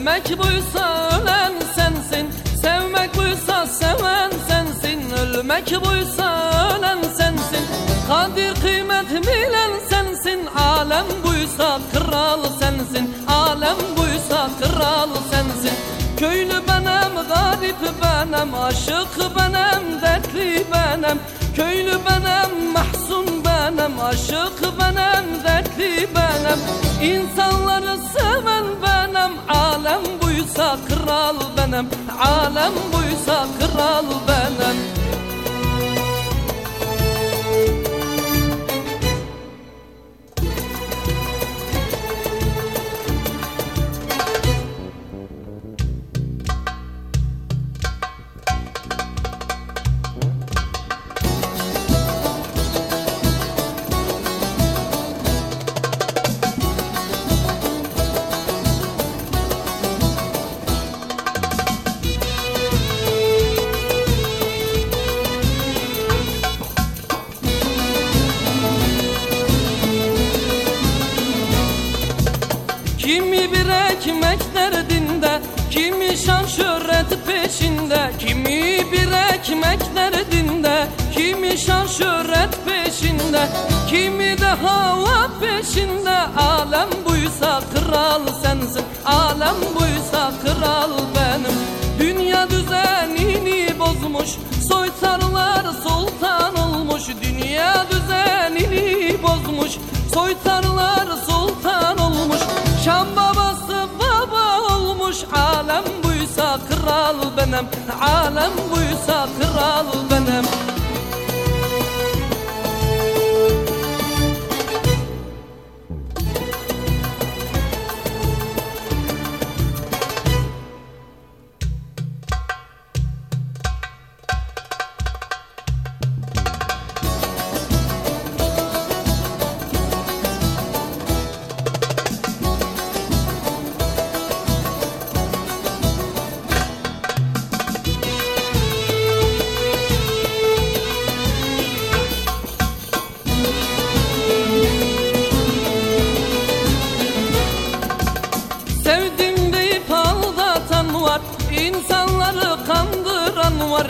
Sevmek buysa ölen sensin Sevmek buysa seven sensin. Ölmek buysa ölen sensin Kadir kıymet bilen sensin. Alem buysa kral sensin Alem buysa kral sensin. Köylü benem, garip benem Aşık benem, dertli benem Köylü benem, mahzun benem Aşık benem, dertli benem İnsanları seven benem Alem buysa kral benem Alem buysa kral benem Kimi bir ekmek derdinde Kimi şan şöhret peşinde. Kimi bir ekmek derdinde Kimi şan şöhret peşinde. Kimi de hava peşinde. Alem buysa kral sensin Alem buysa kral benim. Dünya düzenini bozmuş Soytarlar sultan olmuş. Dünya düzenini bozmuş Soytarlar sultan kral benim. Alem buysa kral benim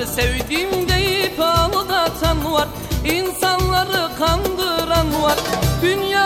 var Sevdim deyip aldatan var İnsanları kandıran var. Dünya